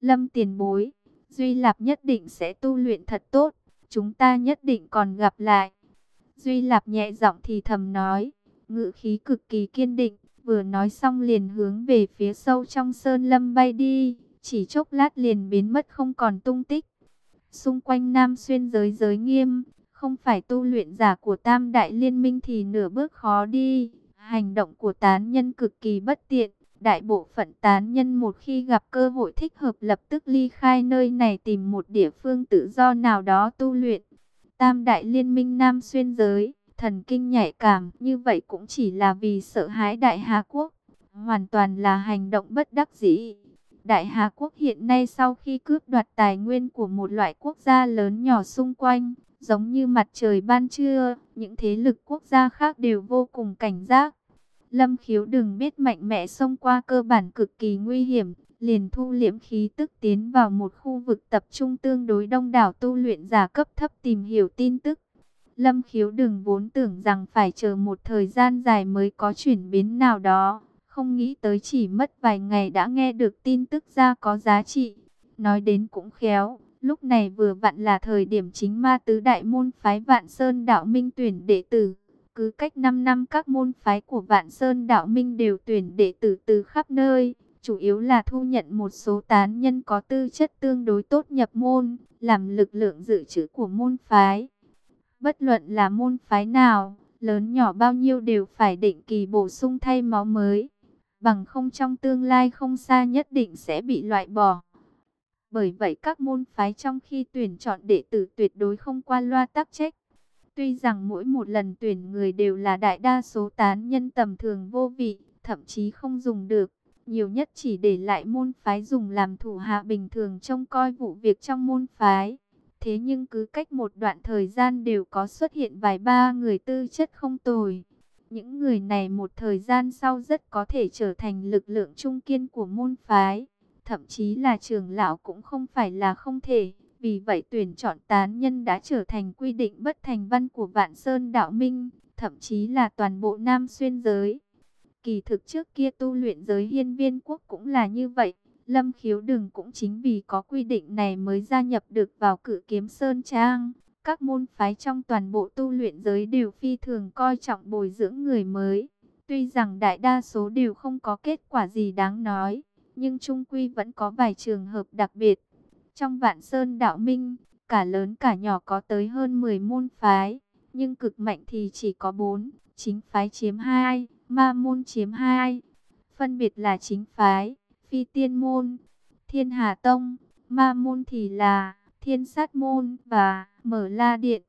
Lâm tiền bối, Duy Lạp nhất định sẽ tu luyện thật tốt, chúng ta nhất định còn gặp lại. Duy Lạp nhẹ giọng thì thầm nói, ngự khí cực kỳ kiên định, vừa nói xong liền hướng về phía sâu trong sơn lâm bay đi, chỉ chốc lát liền biến mất không còn tung tích. Xung quanh Nam Xuyên giới giới nghiêm, không phải tu luyện giả của Tam Đại Liên minh thì nửa bước khó đi. Hành động của tán nhân cực kỳ bất tiện. Đại bộ phận tán nhân một khi gặp cơ hội thích hợp lập tức ly khai nơi này tìm một địa phương tự do nào đó tu luyện. Tam Đại Liên minh Nam Xuyên giới, thần kinh nhạy cảm như vậy cũng chỉ là vì sợ hãi Đại Hà Quốc. Hoàn toàn là hành động bất đắc dĩ. Đại Hà Quốc hiện nay sau khi cướp đoạt tài nguyên của một loại quốc gia lớn nhỏ xung quanh, giống như mặt trời ban trưa, những thế lực quốc gia khác đều vô cùng cảnh giác. Lâm khiếu đừng biết mạnh mẽ xông qua cơ bản cực kỳ nguy hiểm, liền thu liễm khí tức tiến vào một khu vực tập trung tương đối đông đảo tu luyện giả cấp thấp tìm hiểu tin tức. Lâm khiếu đừng vốn tưởng rằng phải chờ một thời gian dài mới có chuyển biến nào đó, không nghĩ tới chỉ mất vài ngày đã nghe được tin tức ra có giá trị. Nói đến cũng khéo, lúc này vừa vặn là thời điểm chính ma tứ đại môn phái Vạn Sơn Đạo Minh tuyển đệ tử. Cứ cách 5 năm các môn phái của Vạn Sơn Đạo Minh đều tuyển đệ tử từ khắp nơi, chủ yếu là thu nhận một số tán nhân có tư chất tương đối tốt nhập môn, làm lực lượng dự trữ của môn phái. Bất luận là môn phái nào, lớn nhỏ bao nhiêu đều phải định kỳ bổ sung thay máu mới bằng không trong tương lai không xa nhất định sẽ bị loại bỏ. Bởi vậy các môn phái trong khi tuyển chọn đệ tử tuyệt đối không qua loa tác trách. Tuy rằng mỗi một lần tuyển người đều là đại đa số tán nhân tầm thường vô vị, thậm chí không dùng được, nhiều nhất chỉ để lại môn phái dùng làm thủ hạ bình thường trông coi vụ việc trong môn phái. Thế nhưng cứ cách một đoạn thời gian đều có xuất hiện vài ba người tư chất không tồi. Những người này một thời gian sau rất có thể trở thành lực lượng trung kiên của môn phái. Thậm chí là trưởng lão cũng không phải là không thể. Vì vậy tuyển chọn tán nhân đã trở thành quy định bất thành văn của Vạn Sơn Đạo Minh. Thậm chí là toàn bộ Nam Xuyên giới. Kỳ thực trước kia tu luyện giới hiên viên quốc cũng là như vậy. Lâm khiếu đừng cũng chính vì có quy định này mới gia nhập được vào cử kiếm Sơn Trang. Các môn phái trong toàn bộ tu luyện giới đều phi thường coi trọng bồi dưỡng người mới. Tuy rằng đại đa số đều không có kết quả gì đáng nói, nhưng trung quy vẫn có vài trường hợp đặc biệt. Trong Vạn Sơn Đạo Minh, cả lớn cả nhỏ có tới hơn 10 môn phái, nhưng cực mạnh thì chỉ có 4, chính phái chiếm 2, ma môn chiếm 2. Phân biệt là chính phái, phi tiên môn, thiên hà tông, ma môn thì là thiên sát môn và mở la điện.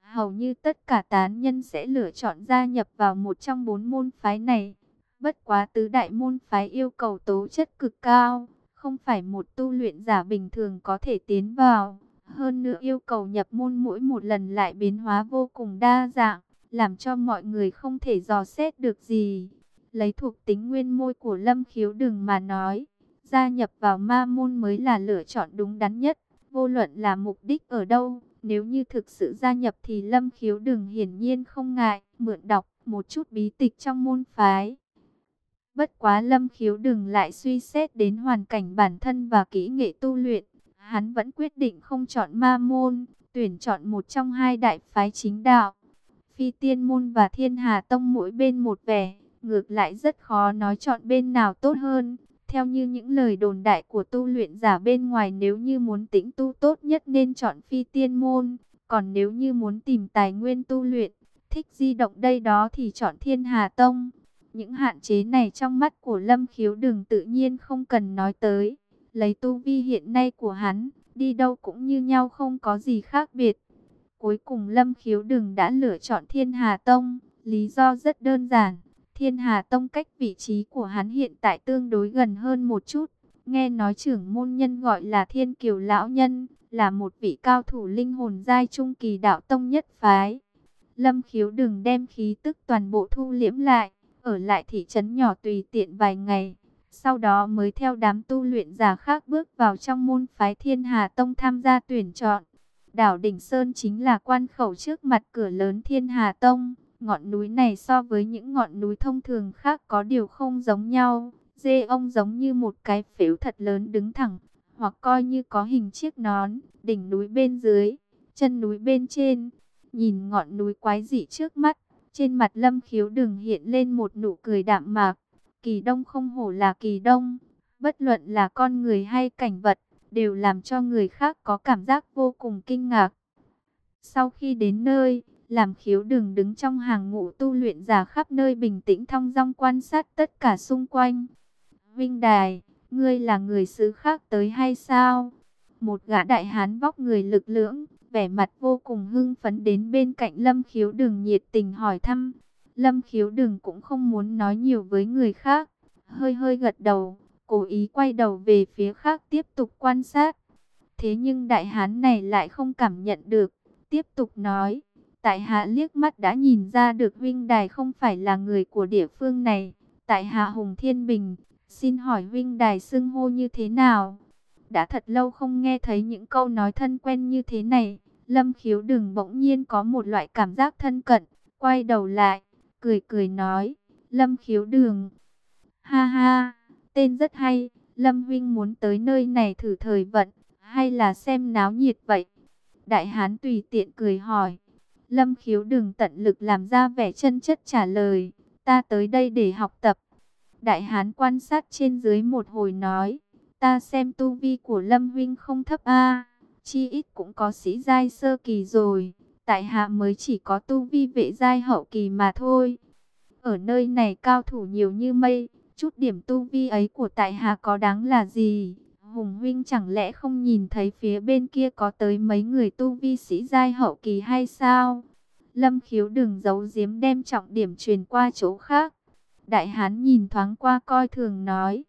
Hầu như tất cả tán nhân sẽ lựa chọn gia nhập vào một trong bốn môn phái này. Bất quá tứ đại môn phái yêu cầu tố chất cực cao, không phải một tu luyện giả bình thường có thể tiến vào. Hơn nữa yêu cầu nhập môn mỗi một lần lại biến hóa vô cùng đa dạng, làm cho mọi người không thể dò xét được gì. Lấy thuộc tính nguyên môi của lâm khiếu đừng mà nói, gia nhập vào ma môn mới là lựa chọn đúng đắn nhất. Vô luận là mục đích ở đâu, nếu như thực sự gia nhập thì Lâm Khiếu đừng hiển nhiên không ngại, mượn đọc một chút bí tịch trong môn phái. Bất quá Lâm Khiếu đừng lại suy xét đến hoàn cảnh bản thân và kỹ nghệ tu luyện. Hắn vẫn quyết định không chọn ma môn, tuyển chọn một trong hai đại phái chính đạo. Phi tiên môn và thiên hà tông mỗi bên một vẻ, ngược lại rất khó nói chọn bên nào tốt hơn. Theo như những lời đồn đại của tu luyện giả bên ngoài nếu như muốn tĩnh tu tốt nhất nên chọn phi tiên môn. Còn nếu như muốn tìm tài nguyên tu luyện, thích di động đây đó thì chọn thiên hà tông. Những hạn chế này trong mắt của Lâm Khiếu đừng tự nhiên không cần nói tới. Lấy tu vi hiện nay của hắn, đi đâu cũng như nhau không có gì khác biệt. Cuối cùng Lâm Khiếu đừng đã lựa chọn Thiên Hà Tông, lý do rất đơn giản. Thiên Hà Tông cách vị trí của hắn hiện tại tương đối gần hơn một chút. Nghe nói trưởng môn nhân gọi là Thiên Kiều Lão Nhân, là một vị cao thủ linh hồn giai trung kỳ đạo tông nhất phái. Lâm khiếu đừng đem khí tức toàn bộ thu liễm lại, ở lại thị trấn nhỏ tùy tiện vài ngày. Sau đó mới theo đám tu luyện giả khác bước vào trong môn phái Thiên Hà Tông tham gia tuyển chọn. Đảo Đỉnh Sơn chính là quan khẩu trước mặt cửa lớn Thiên Hà Tông. Ngọn núi này so với những ngọn núi thông thường khác có điều không giống nhau. Dê ông giống như một cái phếu thật lớn đứng thẳng, hoặc coi như có hình chiếc nón, đỉnh núi bên dưới, chân núi bên trên. Nhìn ngọn núi quái dị trước mắt, trên mặt lâm khiếu đừng hiện lên một nụ cười đạm mạc. Kỳ đông không hổ là kỳ đông, bất luận là con người hay cảnh vật, đều làm cho người khác có cảm giác vô cùng kinh ngạc. Sau khi đến nơi, làm khiếu đừng đứng trong hàng ngũ tu luyện giả khắp nơi bình tĩnh thong dong quan sát tất cả xung quanh. Vinh Đài, ngươi là người xứ khác tới hay sao? Một gã đại hán vóc người lực lưỡng, vẻ mặt vô cùng hưng phấn đến bên cạnh Lâm Khiếu Đừng nhiệt tình hỏi thăm. Lâm Khiếu Đừng cũng không muốn nói nhiều với người khác, hơi hơi gật đầu, cố ý quay đầu về phía khác tiếp tục quan sát. Thế nhưng đại hán này lại không cảm nhận được, tiếp tục nói, tại hạ liếc mắt đã nhìn ra được huynh Đài không phải là người của địa phương này, tại hạ Hùng Thiên Bình, xin hỏi huynh Đài xưng hô như thế nào? Đã thật lâu không nghe thấy những câu nói thân quen như thế này, Lâm khiếu đừng bỗng nhiên có một loại cảm giác thân cận, quay đầu lại, cười cười nói, Lâm khiếu đường, ha ha, tên rất hay, Lâm Vinh muốn tới nơi này thử thời vận, hay là xem náo nhiệt vậy? Đại Hán tùy tiện cười hỏi, Lâm khiếu đừng tận lực làm ra vẻ chân chất trả lời, ta tới đây để học tập. Đại Hán quan sát trên dưới một hồi nói, ta xem tu vi của Lâm Vinh không thấp a chi ít cũng có sĩ giai sơ kỳ rồi, tại hạ mới chỉ có tu vi vệ giai hậu kỳ mà thôi. Ở nơi này cao thủ nhiều như mây, chút điểm tu vi ấy của tại hạ có đáng là gì? Hùng huynh chẳng lẽ không nhìn thấy phía bên kia có tới mấy người tu vi sĩ giai hậu kỳ hay sao? Lâm khiếu đừng giấu giếm đem trọng điểm truyền qua chỗ khác. Đại hán nhìn thoáng qua coi thường nói.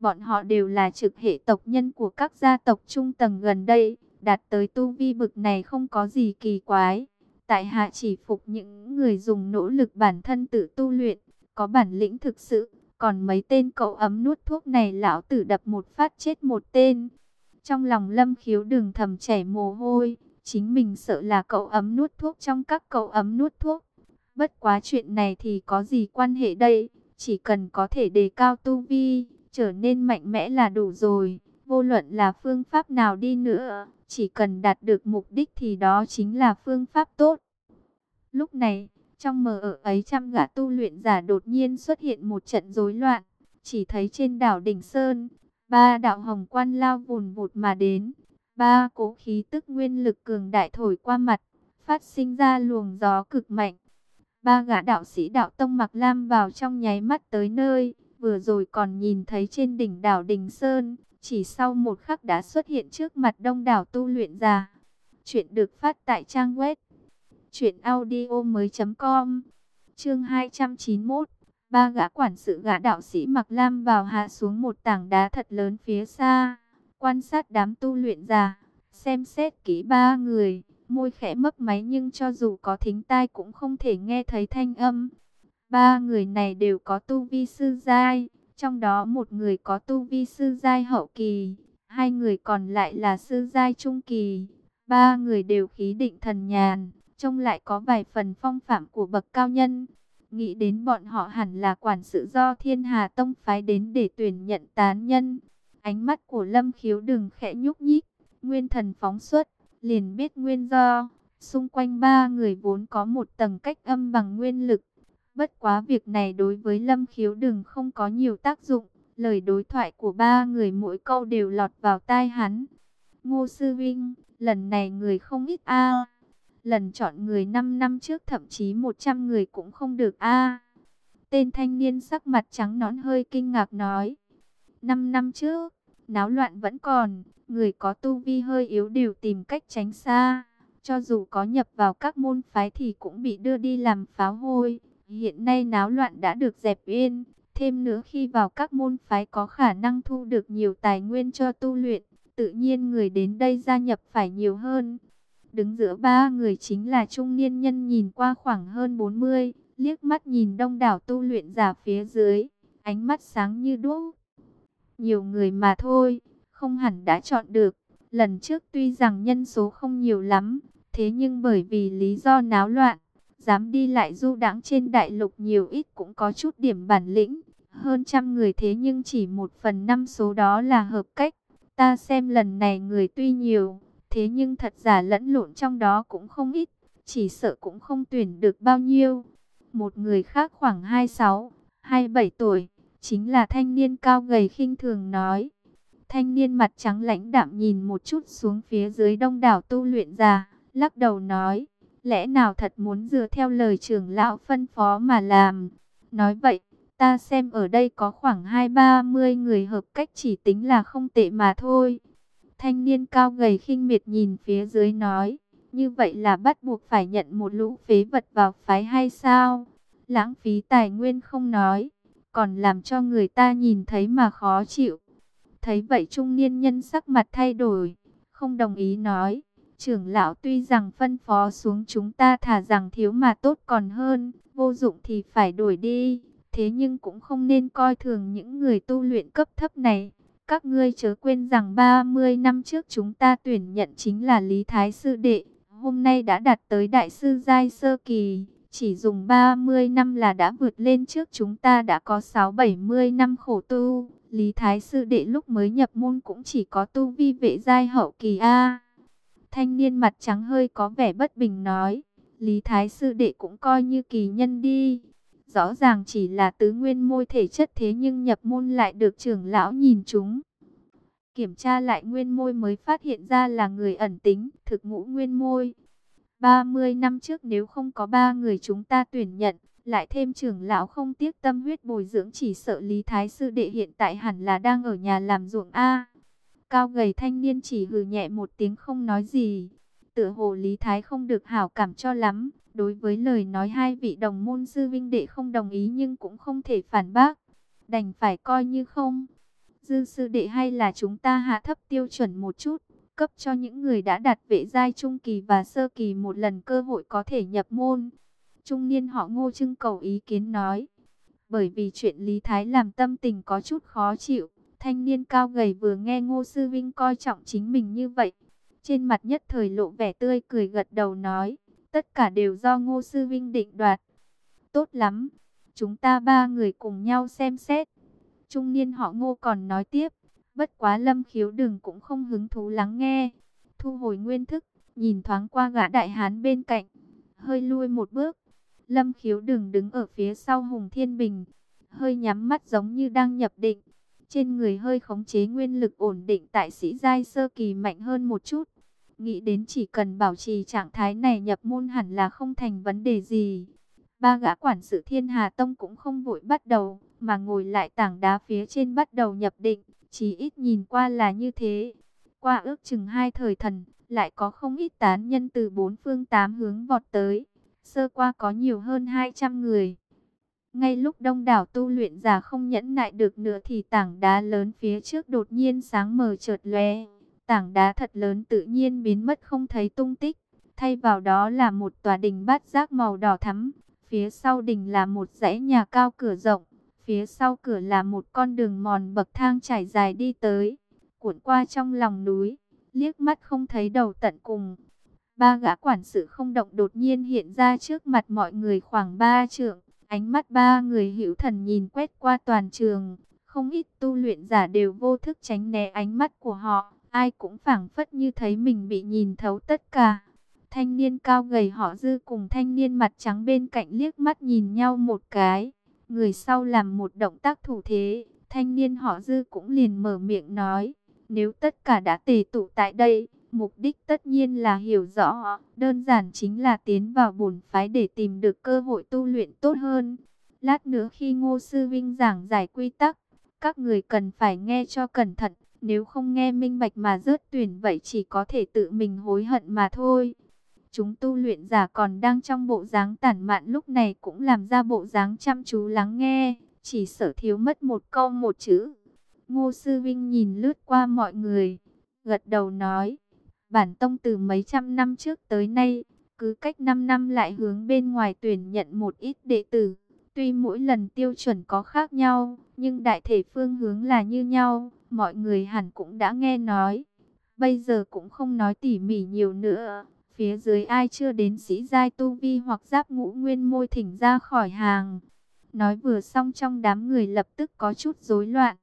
Bọn họ đều là trực hệ tộc nhân của các gia tộc trung tầng gần đây đạt tới tu vi bực này không có gì kỳ quái. Tại hạ chỉ phục những người dùng nỗ lực bản thân tự tu luyện, có bản lĩnh thực sự, còn mấy tên cậu ấm nuốt thuốc này lão tử đập một phát chết một tên. Trong lòng lâm khiếu đường thầm chảy mồ hôi, chính mình sợ là cậu ấm nuốt thuốc trong các cậu ấm nuốt thuốc. Bất quá chuyện này thì có gì quan hệ đây, chỉ cần có thể đề cao tu vi, trở nên mạnh mẽ là đủ rồi, vô luận là phương pháp nào đi nữa, chỉ cần đạt được mục đích thì đó chính là phương pháp tốt. Lúc này, trong mờ ở ấy trăm gã tu luyện giả đột nhiên xuất hiện một trận rối loạn. Chỉ thấy trên đảo Đỉnh Sơn, ba đạo hồng quan lao vùn vụt mà đến. Ba cố khí tức nguyên lực cường đại thổi qua mặt, phát sinh ra luồng gió cực mạnh. Ba gã đạo sĩ đạo tông mặc lam vào trong nháy mắt tới nơi, vừa rồi còn nhìn thấy trên đỉnh đảo Đình Sơn, chỉ sau một khắc đã xuất hiện trước mặt đông đảo tu luyện giả. Chuyện được phát tại trang web truyệnaudiomoi.com. Chương 291. Ba gã quản sự gã đạo sĩ mặc lam vào hạ xuống một tảng đá thật lớn phía xa, quan sát đám tu luyện giả, xem xét kỹ ba người, môi khẽ mấp máy nhưng cho dù có thính tai cũng không thể nghe thấy thanh âm. Ba người này đều có tu vi sư giai, trong đó một người có tu vi sư giai hậu kỳ, hai người còn lại là sư giai trung kỳ. Ba người đều khí định thần nhàn, trông lại có vài phần phong phạm của bậc cao nhân. Nghĩ đến bọn họ hẳn là quản sự do thiên hà tông phái đến để tuyển nhận tán nhân. Ánh mắt của lâm khiếu đừng khẽ nhúc nhích, nguyên thần phóng xuất, liền biết nguyên do. Xung quanh ba người vốn có một tầng cách âm bằng nguyên lực, Bất quá việc này đối với Lâm Khiếu đừng không có nhiều tác dụng. Lời đối thoại của ba người mỗi câu đều lọt vào tai hắn. Ngô Sư Vinh, lần này người không ít a Lần chọn người 5 năm trước thậm chí 100 người cũng không được a Tên thanh niên sắc mặt trắng nõn hơi kinh ngạc nói. 5 năm trước, náo loạn vẫn còn, người có tu vi hơi yếu đều tìm cách tránh xa. Cho dù có nhập vào các môn phái thì cũng bị đưa đi làm pháo hôi. Hiện nay náo loạn đã được dẹp yên, thêm nữa khi vào các môn phái có khả năng thu được nhiều tài nguyên cho tu luyện, tự nhiên người đến đây gia nhập phải nhiều hơn. Đứng giữa ba người chính là trung niên nhân nhìn qua khoảng hơn 40, liếc mắt nhìn đông đảo tu luyện giả phía dưới, ánh mắt sáng như đuốc. Nhiều người mà thôi, không hẳn đã chọn được. Lần trước tuy rằng nhân số không nhiều lắm, thế nhưng bởi vì lý do náo loạn, dám đi lại du đãng trên đại lục nhiều ít cũng có chút điểm bản lĩnh. Hơn trăm người thế nhưng chỉ một phần năm số đó là hợp cách. Ta xem lần này người tuy nhiều, thế nhưng thật giả lẫn lộn trong đó cũng không ít, chỉ sợ cũng không tuyển được bao nhiêu. Một người khác khoảng 26, 27 tuổi, chính là thanh niên cao gầy khinh thường nói. Thanh niên mặt trắng lãnh đạm nhìn một chút xuống phía dưới đông đảo tu luyện già, lắc đầu nói, lẽ nào thật muốn dựa theo lời trưởng lão phân phó mà làm. Nói vậy, ta xem ở đây có khoảng hai ba mươi người hợp cách chỉ tính là không tệ mà thôi. Thanh niên cao gầy khinh miệt nhìn phía dưới nói, như vậy là bắt buộc phải nhận một lũ phế vật vào phái hay sao? Lãng phí tài nguyên không nói, còn làm cho người ta nhìn thấy mà khó chịu. Thấy vậy trung niên nhân sắc mặt thay đổi, không đồng ý nói, trưởng lão tuy rằng phân phó xuống chúng ta thả rằng thiếu mà tốt còn hơn, vô dụng thì phải đổi đi, thế nhưng cũng không nên coi thường những người tu luyện cấp thấp này. Các ngươi chớ quên rằng 30 năm trước chúng ta tuyển nhận chính là Lý Thái Sư Đệ, hôm nay đã đạt tới Đại sư Giai Sơ Kỳ, chỉ dùng 30 năm là đã vượt lên trước chúng ta đã có 6-70 năm khổ tu. Lý Thái Sư Đệ lúc mới nhập môn cũng chỉ có tu vi vệ giai hậu kỳ A. Thanh niên mặt trắng hơi có vẻ bất bình nói, Lý Thái Sư Đệ cũng coi như kỳ nhân đi. Rõ ràng chỉ là tứ nguyên môi thể chất thế nhưng nhập môn lại được trưởng lão nhìn chúng. Kiểm tra lại nguyên môi mới phát hiện ra là người ẩn tính, thực ngũ nguyên môi. 30 năm trước nếu không có ba người chúng ta tuyển nhận, lại thêm trưởng lão không tiếc tâm huyết bồi dưỡng chỉ sợ Lý Thái Sư Đệ hiện tại hẳn là đang ở nhà làm ruộng A. Cao gầy thanh niên chỉ hừ nhẹ một tiếng không nói gì. Tựa hồ Lý Thái không được hảo cảm cho lắm. Đối với lời nói hai vị đồng môn sư vinh đệ không đồng ý nhưng cũng không thể phản bác. Đành phải coi như không. Dư sư đệ hay là chúng ta hạ thấp tiêu chuẩn một chút. Cấp cho những người đã đạt vệ giai trung kỳ và sơ kỳ một lần cơ hội có thể nhập môn. Trung niên họ ngô trưng cầu ý kiến nói. Bởi vì chuyện Lý Thái làm tâm tình có chút khó chịu. Thanh niên cao gầy vừa nghe ngô sư vinh coi trọng chính mình như vậy. Trên mặt nhất thời lộ vẻ tươi cười gật đầu nói. Tất cả đều do ngô sư vinh định đoạt. Tốt lắm. Chúng ta ba người cùng nhau xem xét. Trung niên họ ngô còn nói tiếp. Bất quá lâm khiếu đừng cũng không hứng thú lắng nghe. Thu hồi nguyên thức. Nhìn thoáng qua gã đại hán bên cạnh. Hơi lui một bước. Lâm khiếu đừng đứng ở phía sau Hùng Thiên Bình. Hơi nhắm mắt giống như đang nhập định. Trên người hơi khống chế nguyên lực ổn định tại sĩ giai sơ kỳ mạnh hơn một chút. Nghĩ đến chỉ cần bảo trì trạng thái này nhập môn hẳn là không thành vấn đề gì. Ba gã quản sự thiên hà tông cũng không vội bắt đầu, mà ngồi lại tảng đá phía trên bắt đầu nhập định. Chỉ ít nhìn qua là như thế. Qua ước chừng hai thời thần, lại có không ít tán nhân từ bốn phương tám hướng vọt tới. Sơ qua có nhiều hơn 200 người. Ngay lúc đông đảo tu luyện giả không nhẫn nại được nữa thì tảng đá lớn phía trước đột nhiên sáng mờ chợt lóe. Tảng đá thật lớn tự nhiên biến mất không thấy tung tích. Thay vào đó là một tòa đình bát giác màu đỏ thắm. Phía sau đình là một dãy nhà cao cửa rộng. Phía sau cửa là một con đường mòn bậc thang trải dài đi tới. Cuộn qua trong lòng núi. Liếc mắt không thấy đầu tận cùng. Ba gã quản sự không động đột nhiên hiện ra trước mặt mọi người khoảng ba trượng. Ánh mắt ba người hữu thần nhìn quét qua toàn trường. Không ít tu luyện giả đều vô thức tránh né ánh mắt của họ. Ai cũng phảng phất như thấy mình bị nhìn thấu tất cả. Thanh niên cao gầy họ dư cùng thanh niên mặt trắng bên cạnh liếc mắt nhìn nhau một cái. Người sau làm một động tác thủ thế. Thanh niên họ dư cũng liền mở miệng nói. Nếu tất cả đã tề tụ tại đây, mục đích tất nhiên là hiểu rõ. Đơn giản chính là tiến vào bổn phái để tìm được cơ hội tu luyện tốt hơn. Lát nữa khi ngô sư vinh giảng giải quy tắc, các người cần phải nghe cho cẩn thận. Nếu không nghe minh bạch mà rớt tuyển vậy chỉ có thể tự mình hối hận mà thôi. Chúng tu luyện giả còn đang trong bộ dáng tản mạn lúc này cũng làm ra bộ dáng chăm chú lắng nghe. Chỉ sợ thiếu mất một câu một chữ. Ngô Sư Vinh nhìn lướt qua mọi người. Gật đầu nói. Bản tông từ mấy trăm năm trước tới nay. Cứ cách 5 năm lại hướng bên ngoài tuyển nhận một ít đệ tử. Tuy mỗi lần tiêu chuẩn có khác nhau. Nhưng đại thể phương hướng là như nhau, mọi người hẳn cũng đã nghe nói. Bây giờ cũng không nói tỉ mỉ nhiều nữa. Phía dưới ai chưa đến sĩ giai tu vi hoặc giáp ngũ nguyên môi thỉnh ra khỏi hàng. Nói vừa xong trong đám người lập tức có chút rối loạn.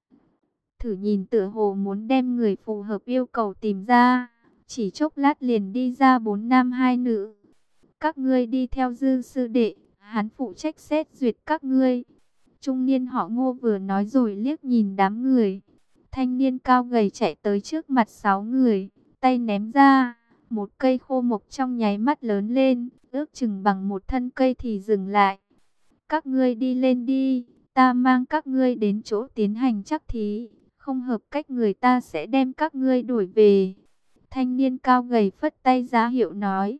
thử nhìn tựa hồ muốn đem người phù hợp yêu cầu tìm ra. Chỉ chốc lát liền đi ra bốn nam hai nữ. Các ngươi đi theo dư sư đệ, hắn phụ trách xét duyệt các ngươi. Trung niên họ ngô vừa nói rồi liếc nhìn đám người. Thanh niên cao gầy chạy tới trước mặt sáu người, tay ném ra. Một cây khô mộc trong nháy mắt lớn lên, ước chừng bằng một thân cây thì dừng lại. Các ngươi đi lên đi, ta mang các ngươi đến chỗ tiến hành chắc thí. Không hợp cách người ta sẽ đem các ngươi đuổi về. Thanh niên cao gầy phất tay giá hiệu nói.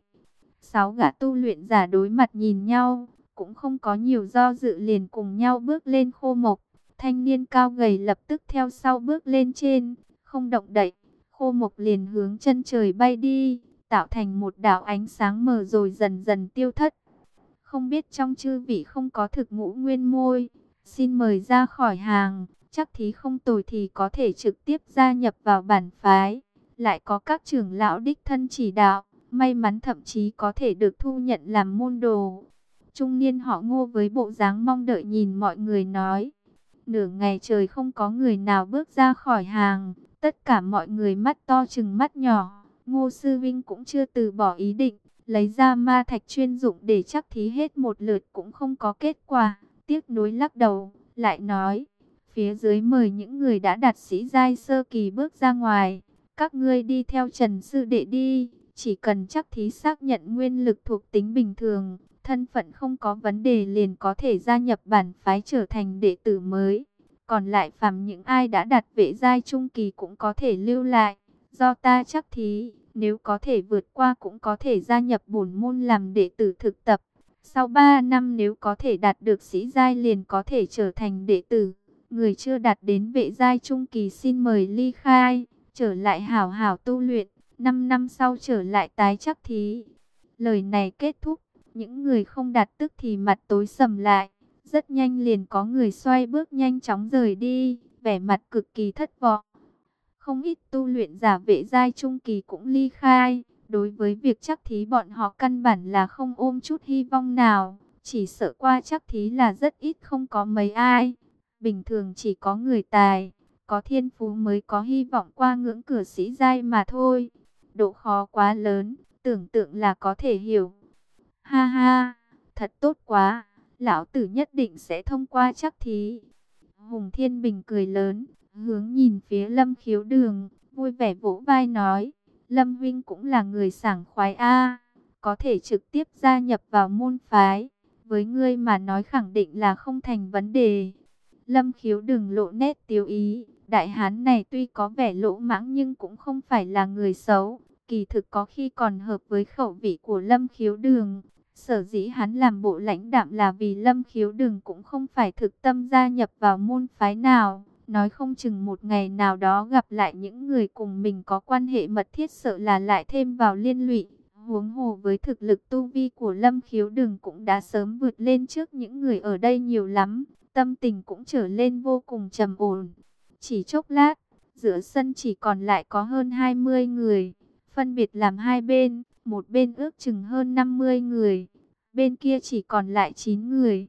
Sáu gã tu luyện giả đối mặt nhìn nhau, cũng không có nhiều do dự liền cùng nhau bước lên khô mộc. Thanh niên cao gầy lập tức theo sau bước lên trên, không động đậy. Khô mộc liền hướng chân trời bay đi, tạo thành một đảo ánh sáng mờ rồi dần dần tiêu thất. Không biết trong chư vị không có thực ngũ nguyên môi, xin mời ra khỏi hàng, chắc thí không tồi thì có thể trực tiếp gia nhập vào bản phái. Lại có các trưởng lão đích thân chỉ đạo, may mắn thậm chí có thể được thu nhận làm môn đồ. Trung niên họ ngô với bộ dáng mong đợi nhìn mọi người nói. Nửa ngày trời không có người nào bước ra khỏi hàng, tất cả mọi người mắt to chừng mắt nhỏ. Ngô Sư Vinh cũng chưa từ bỏ ý định, lấy ra ma thạch chuyên dụng để chắc thí hết một lượt cũng không có kết quả. Tiếc nuối lắc đầu, lại nói, phía dưới mời những người đã đạt sĩ giai sơ kỳ bước ra ngoài. Các ngươi đi theo Trần Sư Đệ đi, chỉ cần chắc thí xác nhận nguyên lực thuộc tính bình thường, thân phận không có vấn đề liền có thể gia nhập bản phái trở thành đệ tử mới. Còn lại phàm những ai đã đạt vệ giai trung kỳ cũng có thể lưu lại. Do ta chắc thí, nếu có thể vượt qua cũng có thể gia nhập bổn môn làm đệ tử thực tập. Sau 3 năm nếu có thể đạt được sĩ giai liền có thể trở thành đệ tử. Người chưa đạt đến vệ giai trung kỳ xin mời ly khai, trở lại hảo hảo tu luyện. 5 năm sau trở lại tái chắc thí. Lời này kết thúc, những người không đạt tức thì mặt tối sầm lại. Rất nhanh liền có người xoay bước nhanh chóng rời đi, vẻ mặt cực kỳ thất vọng. Không ít tu luyện giả vệ giai trung kỳ cũng ly khai. Đối với việc chắc thí bọn họ căn bản là không ôm chút hy vọng nào. Chỉ sợ qua chắc thí là rất ít không có mấy ai. Bình thường chỉ có người tài, có thiên phú mới có hy vọng qua ngưỡng cửa sĩ giai mà thôi. Độ khó quá lớn, tưởng tượng là có thể hiểu. Ha ha, thật tốt quá, lão tử nhất định sẽ thông qua chắc thí. Hùng Thiên Bình cười lớn, hướng nhìn phía Lâm Khiếu Đường, vui vẻ vỗ vai nói, Lâm Vinh cũng là người sảng khoái a, có thể trực tiếp gia nhập vào môn phái, với ngươi mà nói khẳng định là không thành vấn đề. Lâm Khiếu Đường lộ nét tiêu ý, đại hán này tuy có vẻ lỗ mãng nhưng cũng không phải là người xấu, kỳ thực có khi còn hợp với khẩu vị của Lâm Khiếu Đường. Sở dĩ hắn làm bộ lãnh đạm là vì Lâm Khiếu Đường cũng không phải thực tâm gia nhập vào môn phái nào. Nói không chừng một ngày nào đó gặp lại những người cùng mình có quan hệ mật thiết sợ là lại thêm vào liên lụy. Huống hồ với thực lực tu vi của Lâm Khiếu Đường cũng đã sớm vượt lên trước những người ở đây nhiều lắm. Tâm tình cũng trở lên vô cùng trầm ổn. Chỉ chốc lát, giữa sân chỉ còn lại có hơn 20 người phân biệt làm hai bên, một bên ước chừng hơn 50 người, bên kia chỉ còn lại 9 người.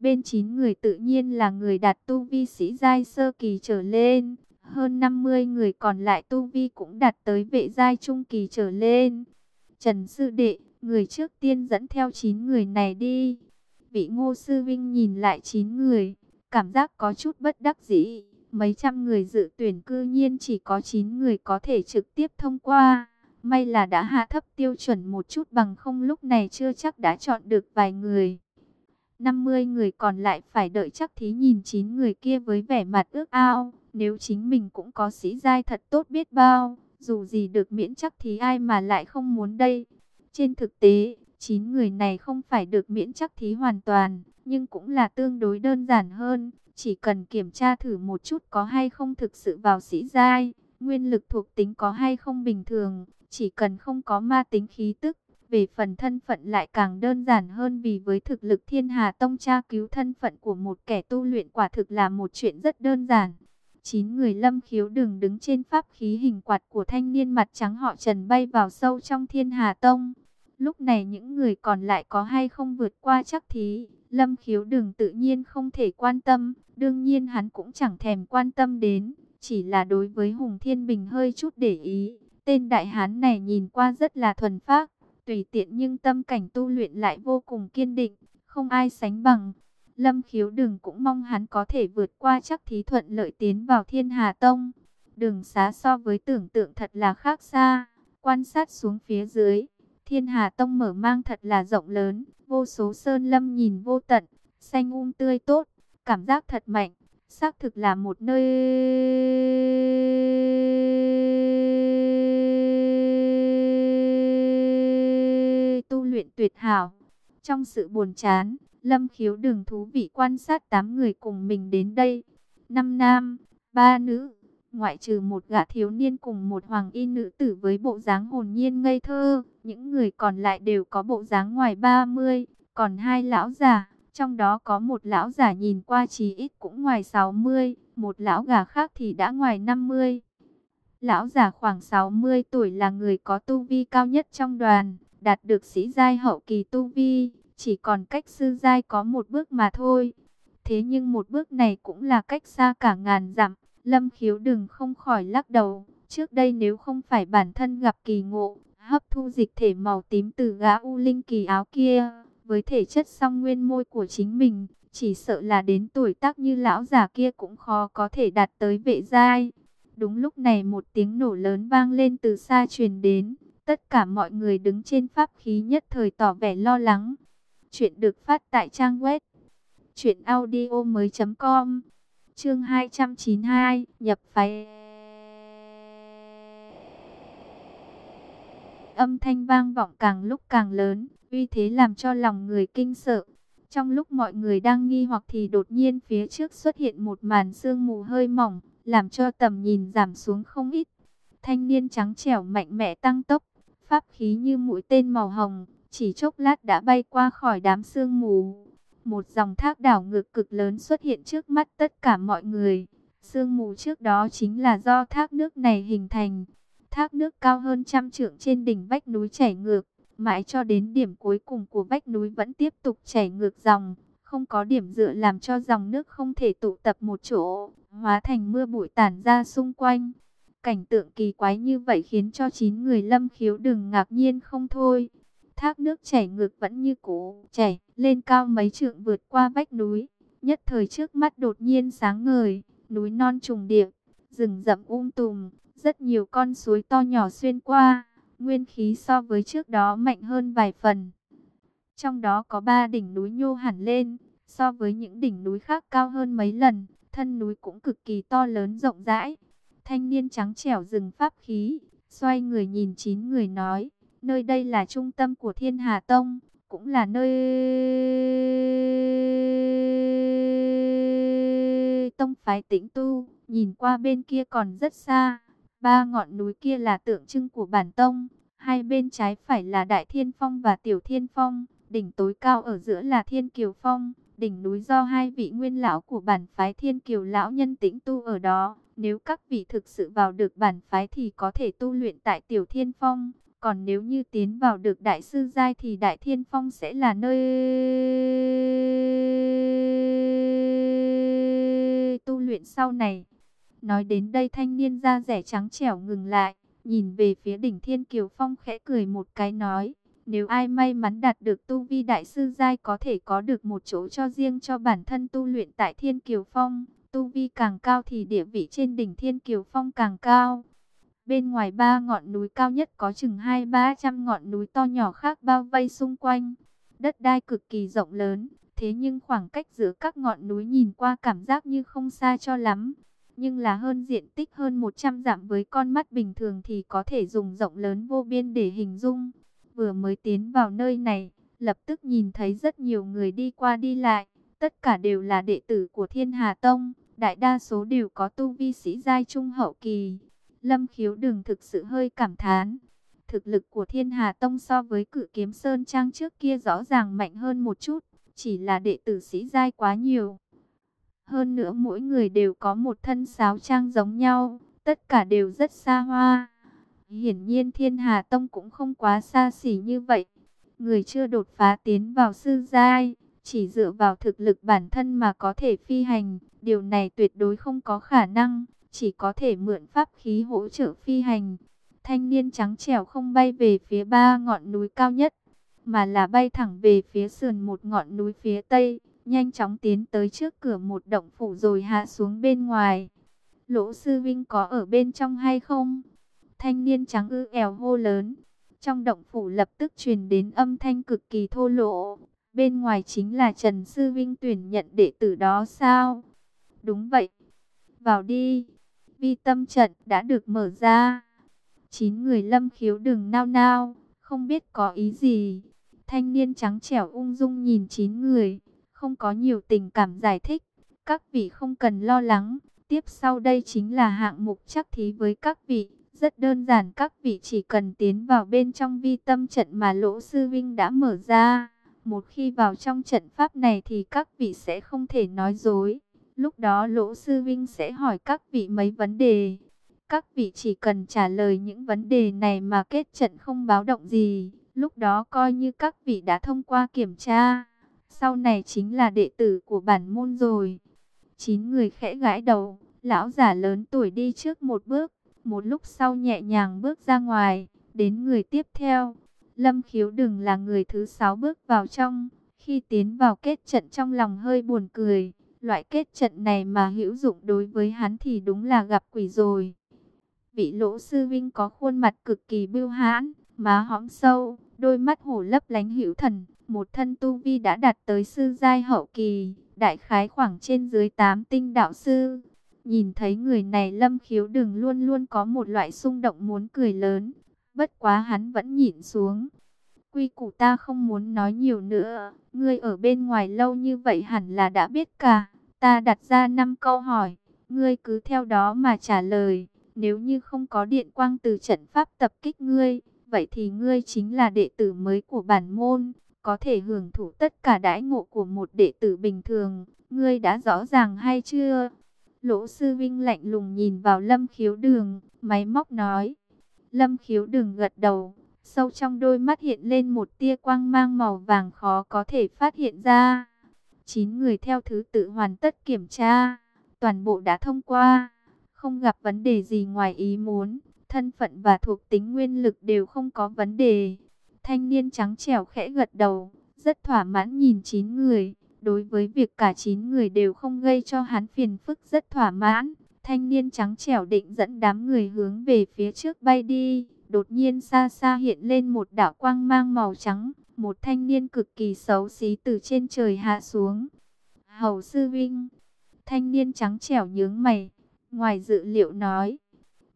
Bên 9 người tự nhiên là người đạt tu vi sĩ giai sơ kỳ trở lên, hơn 50 người còn lại tu vi cũng đạt tới vệ giai trung kỳ trở lên. Trần Sư Đệ, người trước tiên dẫn theo 9 người này đi. Vị ngô sư vinh nhìn lại 9 người, cảm giác có chút bất đắc dĩ. Mấy trăm người dự tuyển cư nhiên chỉ có 9 người có thể trực tiếp thông qua. May là đã hạ thấp tiêu chuẩn một chút bằng không lúc này chưa chắc đã chọn được vài người. 50 người còn lại phải đợi chắc thí nhìn 9 người kia với vẻ mặt ước ao. Nếu chính mình cũng có sĩ giai thật tốt biết bao, dù gì được miễn chắc thí ai mà lại không muốn đây. Trên thực tế, 9 người này không phải được miễn chắc thí hoàn toàn, nhưng cũng là tương đối đơn giản hơn. Chỉ cần kiểm tra thử một chút có hay không thực sự vào sĩ giai, nguyên lực thuộc tính có hay không bình thường, chỉ cần không có ma tính khí tức, về phần thân phận lại càng đơn giản hơn vì với thực lực thiên hà tông tra cứu thân phận của một kẻ tu luyện quả thực là một chuyện rất đơn giản. Chín người lâm khiếu đường đứng trên pháp khí hình quạt của thanh niên mặt trắng họ trần bay vào sâu trong thiên hà tông. Lúc này những người còn lại có hay không vượt qua chắc thí, lâm khiếu đường tự nhiên không thể quan tâm, đương nhiên hắn cũng chẳng thèm quan tâm đến. chỉ là đối với Hùng Thiên Bình hơi chút để ý. Tên đại hán này nhìn qua rất là thuần phác, tùy tiện nhưng tâm cảnh tu luyện lại vô cùng kiên định, không ai sánh bằng. Lâm khiếu đừng cũng mong hắn có thể vượt qua chắc thí thuận lợi tiến vào thiên hà tông. Đường xá so với tưởng tượng thật là khác xa, quan sát xuống phía dưới. Thiên hà tông mở mang thật là rộng lớn, vô số sơn lâm nhìn vô tận, xanh um tươi tốt, cảm giác thật mạnh, xác thực là một nơi tu luyện tuyệt hảo. Trong sự buồn chán, Lâm khiếu đường thú vị quan sát tám người cùng mình đến đây. năm nam, ba nữ, ngoại trừ một gã thiếu niên cùng một hoàng y nữ tử với bộ dáng hồn nhiên ngây thơ. Những người còn lại đều có bộ dáng ngoài 30, còn hai lão già. Trong đó có một lão già nhìn qua chỉ ít cũng ngoài 60, một lão gà khác thì đã ngoài 50. Lão già khoảng 60 tuổi là người có tu vi cao nhất trong đoàn, đạt được sĩ giai hậu kỳ tu vi chỉ còn cách sư giai có một bước mà thôi. Thế nhưng một bước này cũng là cách xa cả ngàn dặm. Lâm khiếu đừng không khỏi lắc đầu. Trước đây nếu không phải bản thân gặp kỳ ngộ, hấp thu dịch thể màu tím từ gã u linh kỳ áo kia, với thể chất song nguyên môi của chính mình, chỉ sợ là đến tuổi tác như lão già kia cũng khó có thể đạt tới vệ giai. Đúng lúc này một tiếng nổ lớn vang lên từ xa truyền đến, tất cả mọi người đứng trên pháp khí nhất thời tỏ vẻ lo lắng. Chuyện được phát tại trang web truyệnaudiomoi.com. Chương 292, nhập phái. Âm thanh vang vọng càng lúc càng lớn, uy thế làm cho lòng người kinh sợ. Trong lúc mọi người đang nghi hoặc thì đột nhiên phía trước xuất hiện một màn sương mù hơi mỏng, làm cho tầm nhìn giảm xuống không ít. Thanh niên trắng trẻo mạnh mẽ tăng tốc, pháp khí như mũi tên màu hồng, chỉ chốc lát đã bay qua khỏi đám sương mù. Một dòng thác đảo ngược cực lớn xuất hiện trước mắt tất cả mọi người. Sương mù trước đó chính là do thác nước này hình thành. Thác nước cao hơn trăm trượng trên đỉnh vách núi chảy ngược. Mãi cho đến điểm cuối cùng của vách núi vẫn tiếp tục chảy ngược dòng. Không có điểm dựa làm cho dòng nước không thể tụ tập một chỗ. Hóa thành mưa bụi tản ra xung quanh. Cảnh tượng kỳ quái như vậy khiến cho chín người lâm khiếu đừng ngạc nhiên không thôi. Thác nước chảy ngược vẫn như cũ, chảy lên cao mấy trượng vượt qua vách núi. Nhất thời trước mắt đột nhiên sáng ngời, núi non trùng điệp, rừng rậm um tùm, rất nhiều con suối to nhỏ xuyên qua, nguyên khí so với trước đó mạnh hơn vài phần. Trong đó có ba đỉnh núi nhô hẳn lên, so với những đỉnh núi khác cao hơn mấy lần, thân núi cũng cực kỳ to lớn rộng rãi. Thanh niên trắng trẻo dừng pháp khí, xoay người nhìn chín người nói, Nơi đây là trung tâm của Thiên Hà Tông, cũng là nơi tông phái tĩnh tu. Nhìn qua bên kia còn rất xa, ba ngọn núi kia là tượng trưng của bản tông. Hai bên trái phải là Đại Thiên Phong và Tiểu Thiên Phong, đỉnh tối cao ở giữa là Thiên Kiều Phong. Đỉnh núi do hai vị nguyên lão của bản phái Thiên Kiều lão nhân tĩnh tu ở đó. Nếu các vị thực sự vào được bản phái thì có thể tu luyện tại Tiểu Thiên Phong. Còn nếu như tiến vào được đại sư giai thì đại thiên phong sẽ là nơi tu luyện sau này. Nói đến đây thanh niên da rẻ trắng trẻo ngừng lại, nhìn về phía đỉnh thiên kiều phong khẽ cười một cái nói. Nếu ai may mắn đạt được tu vi đại sư giai có thể có được một chỗ cho riêng cho bản thân tu luyện tại thiên kiều phong. Tu vi càng cao thì địa vị trên đỉnh thiên kiều phong càng cao. Bên ngoài ba ngọn núi cao nhất có chừng hai ba trăm ngọn núi to nhỏ khác bao vây xung quanh. Đất đai cực kỳ rộng lớn, thế nhưng khoảng cách giữa các ngọn núi nhìn qua cảm giác như không xa cho lắm. Nhưng là hơn diện tích hơn 100 dặm với con mắt bình thường thì có thể dùng rộng lớn vô biên để hình dung. Vừa mới tiến vào nơi này, lập tức nhìn thấy rất nhiều người đi qua đi lại. Tất cả đều là đệ tử của Thiên Hà Tông, đại đa số đều có tu vi sĩ giai trung hậu kỳ. Lâm khiếu đừng thực sự hơi cảm thán. Thực lực của thiên hà tông so với cử kiếm sơn trang trước kia rõ ràng mạnh hơn một chút. Chỉ là đệ tử sĩ giai quá nhiều. Hơn nữa mỗi người đều có một thân sáo trang giống nhau. Tất cả đều rất xa hoa. Hiển nhiên thiên hà tông cũng không quá xa xỉ như vậy. Người chưa đột phá tiến vào sư giai. Chỉ dựa vào thực lực bản thân mà có thể phi hành. Điều này tuyệt đối không có khả năng chỉ có thể mượn pháp khí hỗ trợ phi hành. Thanh niên trắng trẻo không bay về phía ba ngọn núi cao nhất, mà là bay thẳng về phía sườn một ngọn núi phía tây, nhanh chóng tiến tới trước cửa một động phủ rồi hạ xuống bên ngoài. Lỗ sư vinh có ở bên trong hay không? Thanh niên trắng ư ẻo hô lớn. Trong động phủ lập tức truyền đến âm thanh cực kỳ thô lỗ. Bên ngoài chính là Trần Sư Vinh tuyển nhận đệ tử đó sao? Đúng vậy. Vào đi. Vi tâm trận đã được mở ra. Chín người lâm khiếu đừng nao nao. Không biết có ý gì. Thanh niên trắng trẻo ung dung nhìn chín người. Không có nhiều tình cảm giải thích. Các vị không cần lo lắng. Tiếp sau đây chính là hạng mục chắc thí với các vị. Rất đơn giản, các vị chỉ cần tiến vào bên trong vi tâm trận mà Lỗ Sư Vinh đã mở ra. Một khi vào trong trận pháp này thì các vị sẽ không thể nói dối. Lúc đó Lỗ Sư Vinh sẽ hỏi các vị mấy vấn đề. Các vị chỉ cần trả lời những vấn đề này mà kết trận không báo động gì. Lúc đó coi như các vị đã thông qua kiểm tra. Sau này chính là đệ tử của bản môn rồi. Chín người khẽ gãi đầu. Lão giả lớn tuổi đi trước một bước. Một lúc sau nhẹ nhàng bước ra ngoài. Đến người tiếp theo. Lâm khiếu đừng là người thứ sáu bước vào trong. Khi tiến vào kết trận trong lòng hơi buồn cười. Loại kết trận này mà hữu dụng đối với hắn thì đúng là gặp quỷ rồi. Vị lỗ sư vinh có khuôn mặt cực kỳ bưu hãn, má hõm sâu, đôi mắt hổ lấp lánh hữu thần. Một thân tu vi đã đạt tới sư giai hậu kỳ, đại khái khoảng trên dưới 8 tinh đạo sư. Nhìn thấy người này lâm khiếu đừng luôn luôn có một loại xung động muốn cười lớn. Bất quá hắn vẫn nhịn xuống. Quy củ ta không muốn nói nhiều nữa. Ngươi ở bên ngoài lâu như vậy hẳn là đã biết cả. Ta đặt ra 5 câu hỏi. Ngươi cứ theo đó mà trả lời. Nếu như không có điện quang từ trận pháp tập kích ngươi, vậy thì ngươi chính là đệ tử mới của bản môn, có thể hưởng thụ tất cả đãi ngộ của một đệ tử bình thường. Ngươi đã rõ ràng hay chưa? Lỗ sư vinh lạnh lùng nhìn vào lâm khiếu đường, máy móc nói. Lâm khiếu đường gật đầu, sâu trong đôi mắt hiện lên một tia quang mang màu vàng khó có thể phát hiện ra. Chín người theo thứ tự hoàn tất kiểm tra, toàn bộ đã thông qua, không gặp vấn đề gì ngoài ý muốn, thân phận và thuộc tính nguyên lực đều không có vấn đề. Thanh niên trắng trẻo khẽ gật đầu, rất thỏa mãn nhìn chín người. Đối với việc cả 9 người đều không gây cho hắn phiền phức rất thỏa mãn. Thanh niên trắng trẻo định dẫn đám người hướng về phía trước bay đi. Đột nhiên xa xa hiện lên một đảo quang mang màu trắng. Một thanh niên cực kỳ xấu xí từ trên trời hạ xuống. Hầu sư vinh. Thanh niên trắng trẻo nhướng mày. Ngoài dự liệu nói.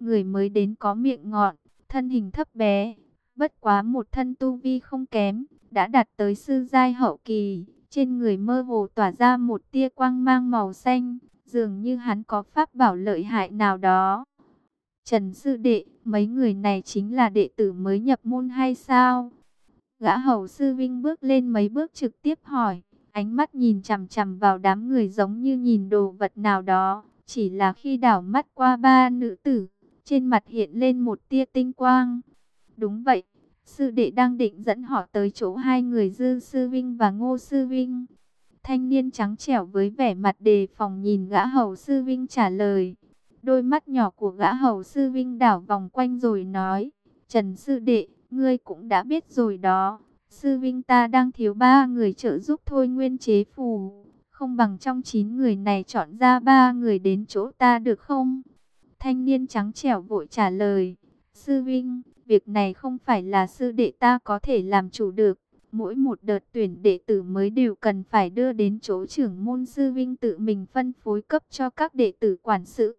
Người mới đến có miệng ngọn. Thân hình thấp bé. Bất quá một thân tu vi không kém. Đã đạt tới sư giai hậu kỳ trên người mơ hồ tỏa ra một tia quang mang màu xanh, dường như hắn có pháp bảo lợi hại nào đó. Trần Sư Đệ, mấy người này chính là đệ tử mới nhập môn hay sao? Gã hầu sư vinh bước lên mấy bước trực tiếp hỏi, ánh mắt nhìn chằm chằm vào đám người giống như nhìn đồ vật nào đó. Chỉ là khi đảo mắt qua ba nữ tử, trên mặt hiện lên một tia tinh quang. Đúng vậy, Sư đệ đang định dẫn họ tới chỗ hai người Dư Sư Vinh và Ngô Sư Vinh. Thanh niên trắng trẻo với vẻ mặt đề phòng nhìn gã hầu Sư Vinh trả lời. Đôi mắt nhỏ của gã hầu Sư Vinh đảo vòng quanh rồi nói. Trần Sư Đệ, ngươi cũng đã biết rồi đó. Sư Vinh ta đang thiếu ba người trợ giúp thôi nguyên chế phù. Không bằng trong chín người này chọn ra ba người đến chỗ ta được không? Thanh niên trắng trẻo vội trả lời. Sư Vinh, Việc này không phải là sư đệ ta có thể làm chủ được. Mỗi một đợt tuyển đệ tử mới đều cần phải đưa đến chỗ trưởng môn sư vinh tự mình phân phối cấp cho các đệ tử quản sự.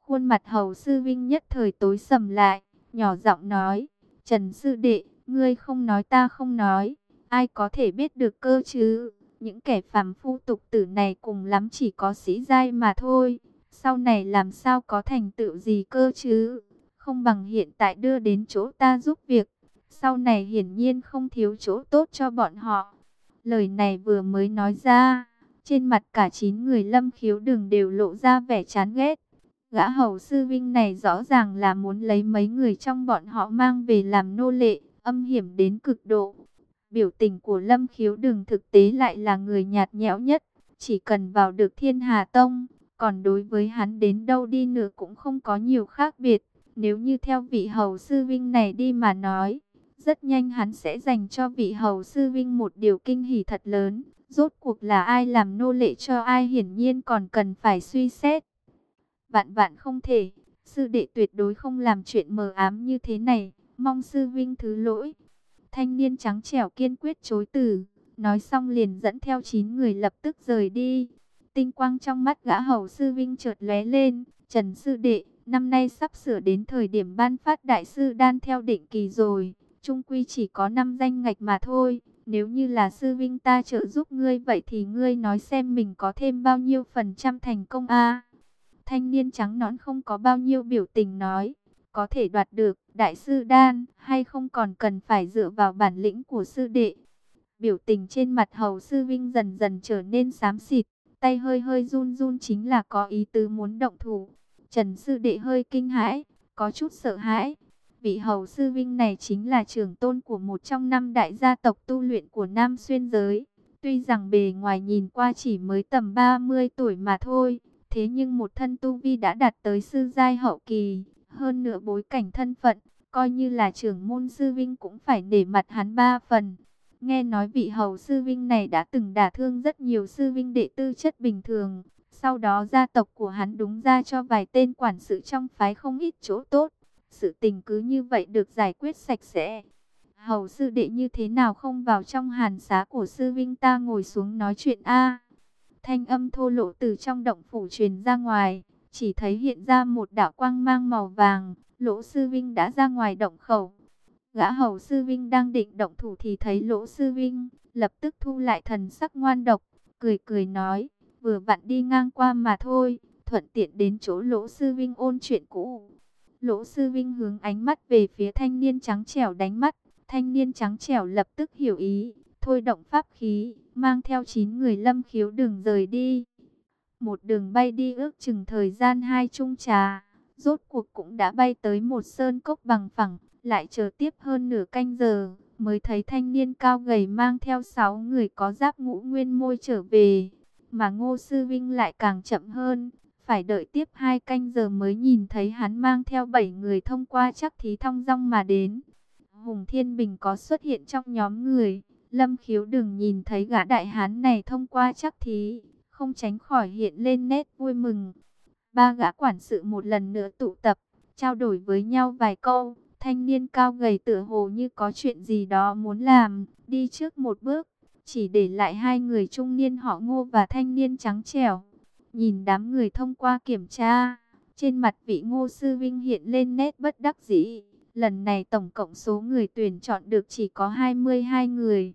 Khuôn mặt hầu sư vinh nhất thời tối sầm lại, nhỏ giọng nói, Trần sư đệ, ngươi không nói ta không nói, ai có thể biết được cơ chứ? Những kẻ phàm phu tục tử này cùng lắm chỉ có sĩ giai mà thôi, sau này làm sao có thành tựu gì cơ chứ? không bằng hiện tại đưa đến chỗ ta giúp việc. Sau này hiển nhiên không thiếu chỗ tốt cho bọn họ. Lời này vừa mới nói ra, trên mặt cả chín người lâm khiếu đường đều lộ ra vẻ chán ghét. Gã hầu sư vinh này rõ ràng là muốn lấy mấy người trong bọn họ mang về làm nô lệ, âm hiểm đến cực độ. Biểu tình của lâm khiếu đường thực tế lại là người nhạt nhẽo nhất, chỉ cần vào được thiên hà tông, Còn đối với hắn đến đâu đi nữa cũng không có nhiều khác biệt. Nếu như theo vị hầu sư vinh này đi mà nói, rất nhanh hắn sẽ dành cho vị hầu sư vinh một điều kinh hỉ thật lớn. Rốt cuộc là ai làm nô lệ cho ai hiển nhiên còn cần phải suy xét. Vạn vạn không thể, sư đệ tuyệt đối không làm chuyện mờ ám như thế này, mong sư vinh thứ lỗi. Thanh niên trắng trẻo kiên quyết chối từ, nói xong liền dẫn theo 9 người lập tức rời đi. Tinh quang trong mắt gã hầu sư vinh chợt lóe lên, Trần sư đệ, năm nay sắp sửa đến thời điểm ban phát đại sư đan theo định kỳ rồi, trung quy chỉ có 5 danh ngạch mà thôi. Nếu như là sư vinh ta trợ giúp ngươi vậy thì ngươi nói xem mình có thêm bao nhiêu phần trăm thành công a Thanh niên trắng nõn không có bao nhiêu biểu tình nói, có thể đoạt được đại sư đan hay không còn cần phải dựa vào bản lĩnh của sư đệ. Biểu tình trên mặt hầu sư vinh dần dần trở nên xám xịt, tay hơi hơi run run chính là có ý tứ muốn động thủ. Trần sư đệ hơi kinh hãi, có chút sợ hãi. Vị hầu sư vinh này chính là trưởng tôn của một trong năm đại gia tộc tu luyện của Nam Xuyên Giới. Tuy rằng bề ngoài nhìn qua chỉ mới tầm 30 tuổi mà thôi, thế nhưng một thân tu vi đã đạt tới sư giai hậu kỳ, hơn nữa bối cảnh thân phận, coi như là trưởng môn sư vinh cũng phải để mặt hắn ba phần. Nghe nói vị hầu sư vinh này đã từng đả thương rất nhiều sư vinh đệ tư chất bình thường, sau đó gia tộc của hắn đúng ra cho vài tên quản sự trong phái không ít chỗ tốt. Sự tình cứ như vậy được giải quyết sạch sẽ. Hầu sư đệ như thế nào không vào trong hàn xá của sư vinh ta ngồi xuống nói chuyện a Thanh âm thô lộ từ trong động phủ truyền ra ngoài, chỉ thấy hiện ra một đạo quang mang màu vàng, lỗ sư vinh đã ra ngoài động khẩu. Gã hầu sư vinh đang định động thủ thì thấy lỗ sư vinh, lập tức thu lại thần sắc ngoan độc, cười cười nói, vừa vặn đi ngang qua mà thôi, thuận tiện đến chỗ lỗ sư vinh ôn chuyện cũ. Lỗ sư vinh hướng ánh mắt về phía thanh niên trắng trẻo đánh mắt, thanh niên trắng trẻo lập tức hiểu ý, thôi động pháp khí, mang theo 9 người lâm khiếu đường rời đi. Một đường bay đi ước chừng thời gian hai chung trà, rốt cuộc cũng đã bay tới một sơn cốc bằng phẳng, lại chờ tiếp hơn nửa canh giờ, mới thấy thanh niên cao gầy mang theo 6 người có giáp ngũ nguyên môi trở về, mà ngô sư vinh lại càng chậm hơn. Phải đợi tiếp hai canh giờ mới nhìn thấy hắn mang theo 7 người thông qua chắc thí thong dong mà đến. Hùng Thiên Bình có xuất hiện trong nhóm người, Lâm khiếu đừng nhìn thấy gã đại hán này thông qua chắc thí, không tránh khỏi hiện lên nét vui mừng. Ba gã quản sự một lần nữa tụ tập, trao đổi với nhau vài câu. Thanh niên cao gầy tựa hồ như có chuyện gì đó muốn làm, đi trước một bước, chỉ để lại hai người trung niên họ ngô và thanh niên trắng trẻo. Nhìn đám người thông qua kiểm tra, trên mặt vị ngô sư vinh hiện lên nét bất đắc dĩ. Lần này tổng cộng số người tuyển chọn được chỉ có 22 người,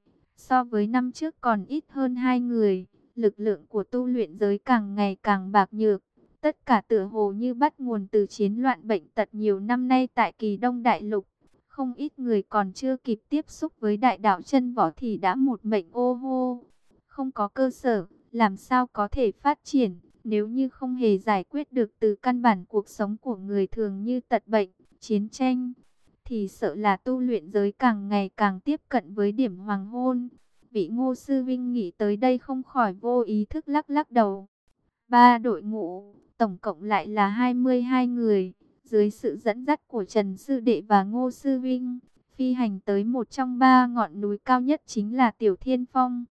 so với năm trước còn ít hơn hai người. Lực lượng của tu luyện giới càng ngày càng bạc nhược. Tất cả tựa hồ như bắt nguồn từ chiến loạn bệnh tật nhiều năm nay tại kỳ Đông Đại Lục. Không ít người còn chưa kịp tiếp xúc với đại đạo chân võ thì đã một mệnh ô hô. Không có cơ sở, làm sao có thể phát triển nếu như không hề giải quyết được từ căn bản cuộc sống của người thường như tật bệnh, chiến tranh thì sợ là tu luyện giới càng ngày càng tiếp cận với điểm hoàng hôn. Vị ngô sư vinh nghĩ tới đây không khỏi vô ý thức lắc lắc đầu. Ba đội ngũ, tổng cộng lại là 22 người, dưới sự dẫn dắt của Trần Sư Đệ và Ngô Sư Vinh, phi hành tới một trong ba ngọn núi cao nhất chính là Tiểu Thiên Phong.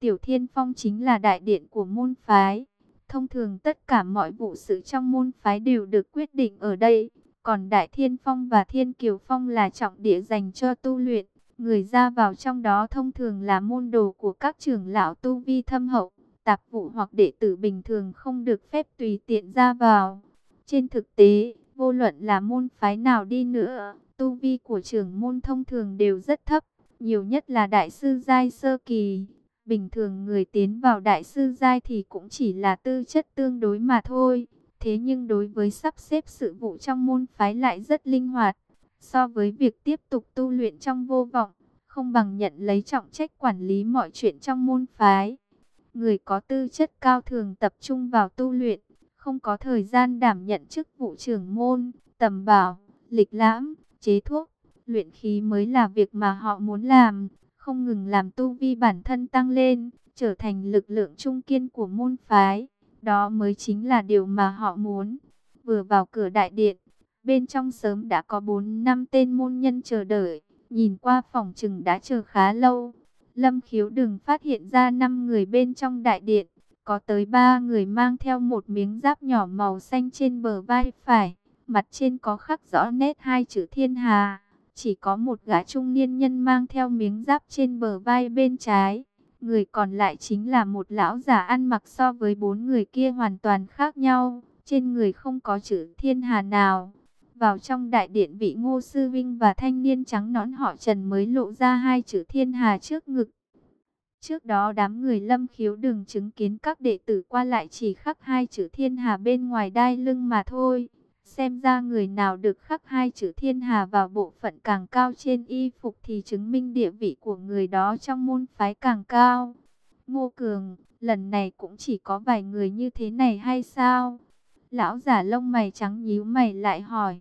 Tiểu Thiên Phong chính là đại điện của môn phái. Thông thường tất cả mọi vụ sự trong môn phái đều được quyết định ở đây. Còn Đại Thiên Phong và Thiên Kiều Phong là trọng địa dành cho tu luyện. Người ra vào trong đó thông thường là môn đồ của các trưởng lão tu vi thâm hậu. Tạp vụ hoặc đệ tử bình thường không được phép tùy tiện ra vào. Trên thực tế, vô luận là môn phái nào đi nữa, tu vi của trưởng môn thông thường đều rất thấp. Nhiều nhất là đại sư giai sơ kỳ. Bình thường người tiến vào đại sư giai thì cũng chỉ là tư chất tương đối mà thôi. Thế nhưng đối với sắp xếp sự vụ trong môn phái lại rất linh hoạt. So với việc tiếp tục tu luyện trong vô vọng, không bằng nhận lấy trọng trách quản lý mọi chuyện trong môn phái. Người có tư chất cao thường tập trung vào tu luyện, không có thời gian đảm nhận chức vụ trưởng môn, tầm bảo, lịch lãm, chế thuốc, luyện khí mới là việc mà họ muốn làm, không ngừng làm tu vi bản thân tăng lên, trở thành lực lượng trung kiên của môn phái. Đó mới chính là điều mà họ muốn. Vừa vào cửa đại điện, bên trong sớm đã có 4 năm tên môn nhân chờ đợi, nhìn qua phòng trừng đã chờ khá lâu. Lâm khiếu đừng phát hiện ra 5 người bên trong đại điện, có tới 3 người mang theo một miếng giáp nhỏ màu xanh trên bờ vai phải, mặt trên có khắc rõ nét hai chữ thiên hà. Chỉ có một gã trung niên nhân mang theo miếng giáp trên bờ vai bên trái. Người còn lại chính là một lão già ăn mặc so với bốn người kia hoàn toàn khác nhau. Trên người không có chữ thiên hà nào. Vào trong đại điện vị ngô sư vinh và thanh niên trắng nón họ trần mới lộ ra hai chữ thiên hà trước ngực. Trước đó đám người lâm khiếu đừng chứng kiến các đệ tử qua lại chỉ khắc hai chữ thiên hà bên ngoài đai lưng mà thôi. Xem ra người nào được khắc hai chữ thiên hà vào bộ phận càng cao trên y phục thì chứng minh địa vị của người đó trong môn phái càng cao. Ngô Cường, lần này cũng chỉ có vài người như thế này hay sao? Lão giả lông mày trắng nhíu mày lại hỏi.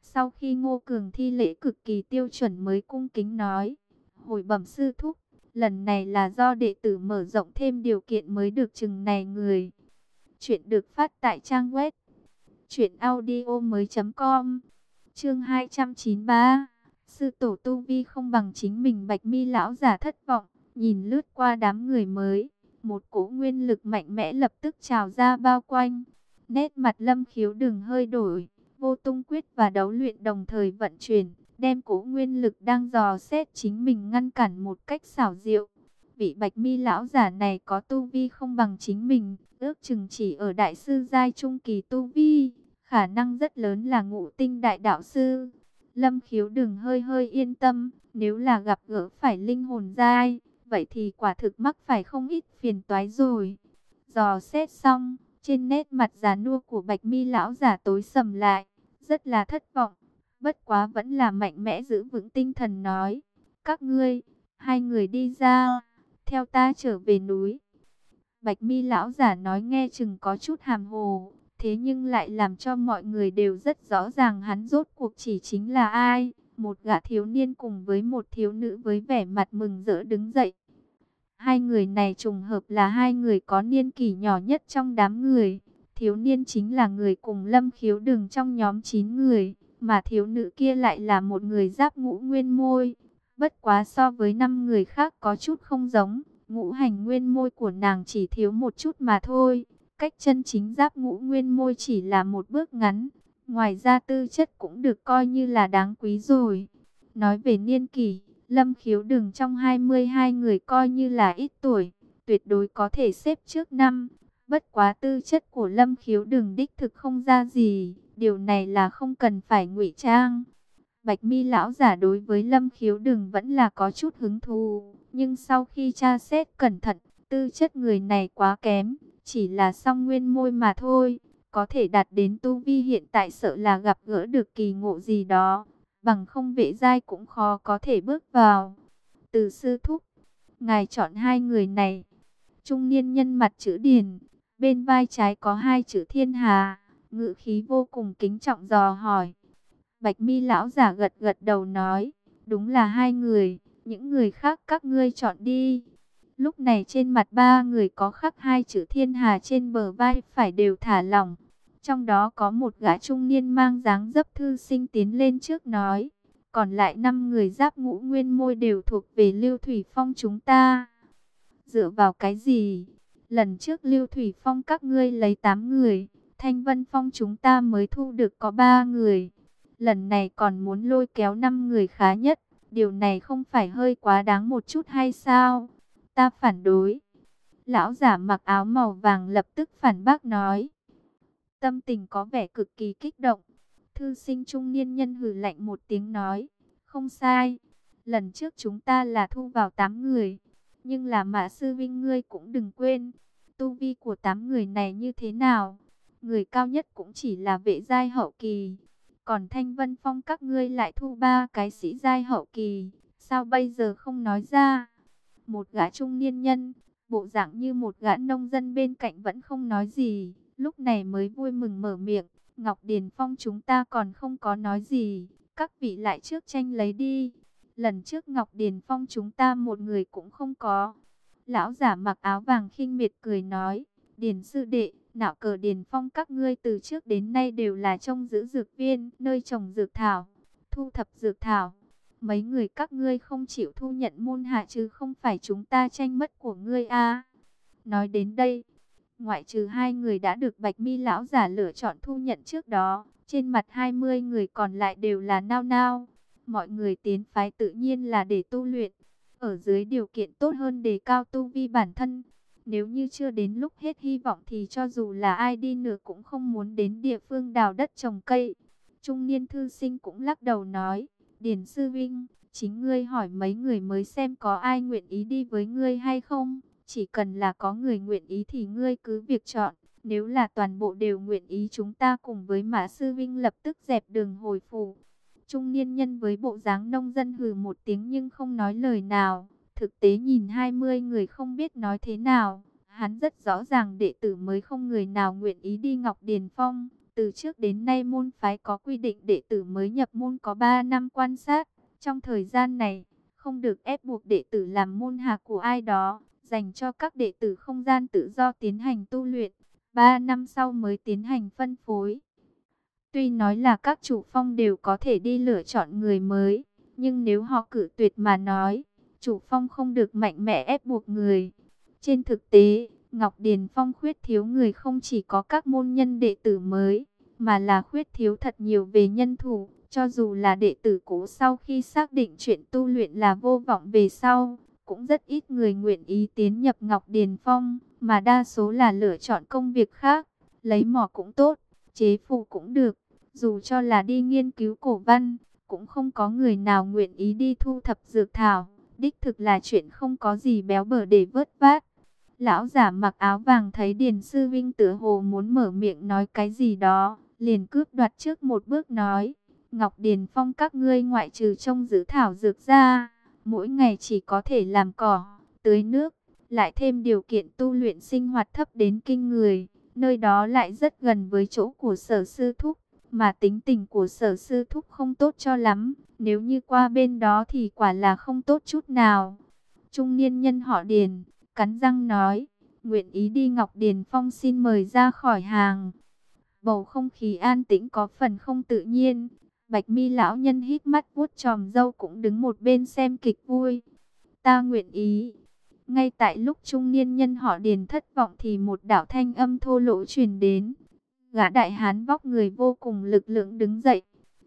Sau khi Ngô Cường thi lễ cực kỳ tiêu chuẩn mới cung kính nói. Hồi bẩm sư thúc, lần này là do đệ tử mở rộng thêm điều kiện mới được chừng này người. Chuyện được phát tại trang web truyện audio mới com. Chương 293 Sư tổ tu vi không bằng chính mình bạch mi lão giả thất vọng, Nhìn lướt qua đám người mới. Một cỗ nguyên lực mạnh mẽ lập tức trào ra bao quanh. Nét mặt lâm khiếu đừng hơi đổi, Vô tung quyết và đấu luyện đồng thời vận chuyển, Đem cỗ nguyên lực đang dò xét chính mình ngăn cản một cách xảo diệu. Vị bạch mi lão giả này có tu vi không bằng chính mình, Ước chừng chỉ ở đại sư giai trung kỳ tu vi khả năng rất lớn là ngũ tinh đại đạo sư. Lâm khiếu đừng hơi hơi yên tâm, nếu là gặp gỡ phải linh hồn giai, vậy thì quả thực mắc phải không ít phiền toái rồi. Dò xét xong, trên nét mặt già nua của bạch mi lão giả tối sầm lại, rất là thất vọng. Bất quá vẫn là mạnh mẽ giữ vững tinh thần nói, các ngươi, hai người đi ra, theo ta trở về núi. Bạch mi lão giả nói nghe chừng có chút hàm hồ, Thế nhưng lại làm cho mọi người đều rất rõ ràng hắn rốt cuộc chỉ chính là ai. Một gã thiếu niên cùng với một thiếu nữ với vẻ mặt mừng rỡ đứng dậy. Hai người này trùng hợp là hai người có niên kỷ nhỏ nhất trong đám người. Thiếu niên chính là người cùng lâm khiếu đường trong nhóm 9 người. Mà thiếu nữ kia lại là một người giáp ngũ nguyên môi. Bất quá so với năm người khác có chút không giống. Ngũ hành nguyên môi của nàng chỉ thiếu một chút mà thôi cách chân chính giáp ngũ nguyên môi chỉ là một bước ngắn. Ngoài ra tư chất cũng được coi như là đáng quý rồi. Nói về niên kỷ, Lâm Khiếu Đừng trong 22 người coi như là ít tuổi, tuyệt đối có thể xếp trước năm. Bất quá tư chất của Lâm Khiếu Đừng đích thực không ra gì, điều này là không cần phải ngụy trang. Bạch Mi lão giả đối với Lâm Khiếu Đừng vẫn là có chút hứng thú, nhưng sau khi tra xét cẩn thận, tư chất người này quá kém, chỉ là song nguyên môi mà thôi, có thể đạt đến tu vi hiện tại sợ là gặp gỡ được kỳ ngộ gì đó, bằng không vệ giai cũng khó có thể bước vào. Từ sư thúc, ngài chọn hai người này. Trung niên nhân mặt chữ điền, bên vai trái có hai chữ thiên hà, ngự khí vô cùng kính trọng dò hỏi. Bạch mi lão giả gật gật đầu nói, đúng là hai người, những người khác các ngươi chọn đi. Lúc này trên mặt ba người có khắc hai chữ thiên hà trên bờ vai phải đều thả lỏng. Trong đó có một gã trung niên mang dáng dấp thư sinh tiến lên trước nói. Còn lại năm người giáp ngũ nguyên môi đều thuộc về Lưu Thủy Phong chúng ta. Dựa vào cái gì? Lần trước Lưu Thủy Phong các ngươi lấy 8 người. Thanh Vân Phong chúng ta mới thu được có 3 người. Lần này còn muốn lôi kéo 5 người khá nhất. Điều này không phải hơi quá đáng một chút hay sao? Ta phản đối. Lão giả mặc áo màu vàng lập tức phản bác nói. Tâm tình có vẻ cực kỳ kích động. Thư sinh trung niên nhân hử lạnh một tiếng nói. Không sai. Lần trước chúng ta là thu vào 8 người. Nhưng là mã sư vinh ngươi cũng đừng quên. Tu vi của 8 người này như thế nào? Người cao nhất cũng chỉ là vệ giai hậu kỳ. Còn Thanh Vân Phong các ngươi lại thu ba cái sĩ giai hậu kỳ. Sao bây giờ không nói ra? Một gã trung niên nhân, bộ dạng như một gã nông dân bên cạnh vẫn không nói gì, lúc này mới vui mừng mở miệng. Ngọc Điền Phong chúng ta còn không có nói gì, các vị lại trước tranh lấy đi. Lần trước Ngọc Điền Phong chúng ta một người cũng không có. Lão giả mặc áo vàng khinh miệt cười nói, Điền sư đệ, Nạo cờ điền phong các ngươi từ trước đến nay đều là trông giữ dược viên, nơi trồng dược thảo, thu thập dược thảo. Mấy người các ngươi không chịu thu nhận môn hạ chứ không phải chúng ta tranh mất của ngươi à. Nói đến đây, ngoại trừ hai người đã được Bạch Mi lão giả lựa chọn thu nhận trước đó, trên mặt 20 người còn lại đều là nao nao. Mọi người tiến phái tự nhiên là để tu luyện, ở dưới điều kiện tốt hơn đề cao tu vi bản thân. Nếu như chưa đến lúc hết hy vọng thì cho dù là ai đi nữa cũng không muốn đến địa phương đào đất trồng cây. Trung niên thư sinh cũng lắc đầu nói, Điền Sư Vinh, chính ngươi hỏi mấy người mới xem có ai nguyện ý đi với ngươi hay không. Chỉ cần là có người nguyện ý thì ngươi cứ việc chọn. Nếu là toàn bộ đều nguyện ý chúng ta cùng với Mã Sư Vinh lập tức dẹp đường hồi phủ. Trung niên nhân với bộ dáng nông dân hừ một tiếng nhưng không nói lời nào. Thực tế nhìn 20 người không biết nói thế nào. Hắn rất rõ ràng đệ tử mới không người nào nguyện ý đi Ngọc Điền Phong. Từ trước đến nay môn phái có quy định đệ tử mới nhập môn có 3 năm quan sát. Trong thời gian này, không được ép buộc đệ tử làm môn hạ của ai đó, dành cho các đệ tử không gian tự do tiến hành tu luyện. 3 năm sau mới tiến hành phân phối. Tuy nói là các chủ phong đều có thể đi lựa chọn người mới, nhưng nếu họ cử tuyệt mà nói, chủ phong không được mạnh mẽ ép buộc người. Trên thực tế, Ngọc Điền Phong khuyết thiếu người không chỉ có các môn nhân đệ tử mới, mà là khuyết thiếu thật nhiều về nhân thủ. Cho dù là đệ tử cũ sau khi xác định chuyện tu luyện là vô vọng về sau, cũng rất ít người nguyện ý tiến nhập Ngọc Điền Phong, mà đa số là lựa chọn công việc khác, lấy mỏ cũng tốt, chế phù cũng được, dù cho là đi nghiên cứu cổ văn, cũng không có người nào nguyện ý đi thu thập dược thảo, đích thực là chuyện không có gì béo bở để vớt vát. Lão giả mặc áo vàng thấy Điền Sư Vinh tựa hồ muốn mở miệng nói cái gì đó, liền cướp đoạt trước một bước nói, Ngọc Điền Phong các ngươi ngoại trừ trông giữ thảo dược ra, mỗi ngày chỉ có thể làm cỏ, tưới nước, lại thêm điều kiện tu luyện sinh hoạt thấp đến kinh người, nơi đó lại rất gần với chỗ của sở sư thúc, mà tính tình của sở sư thúc không tốt cho lắm, nếu như qua bên đó thì quả là không tốt chút nào. Trung niên nhân họ Điền, cắn răng nói, nguyện ý đi Ngọc Điền Phong xin mời ra khỏi hàng. Bầu không khí an tĩnh có phần không tự nhiên, Bạch mi lão nhân hít mắt vuốt tròm dâu cũng đứng một bên xem kịch vui. Ta nguyện ý. Ngay tại lúc trung niên nhân họ điền thất vọng thì một đạo thanh âm thô lỗ truyền đến. Gã đại hán vóc người vô cùng lực lượng đứng dậy.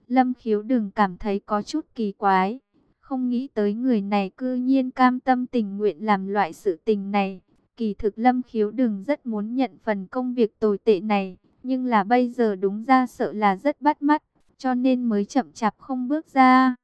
Lâm khiếu đừng cảm thấy có chút kỳ quái. Không nghĩ tới người này cư nhiên cam tâm tình nguyện làm loại sự tình này. Kỳ thực lâm khiếu đừng rất muốn nhận phần công việc tồi tệ này. Nhưng là bây giờ đúng ra sợ là rất bắt mắt, cho nên mới chậm chạp không bước ra.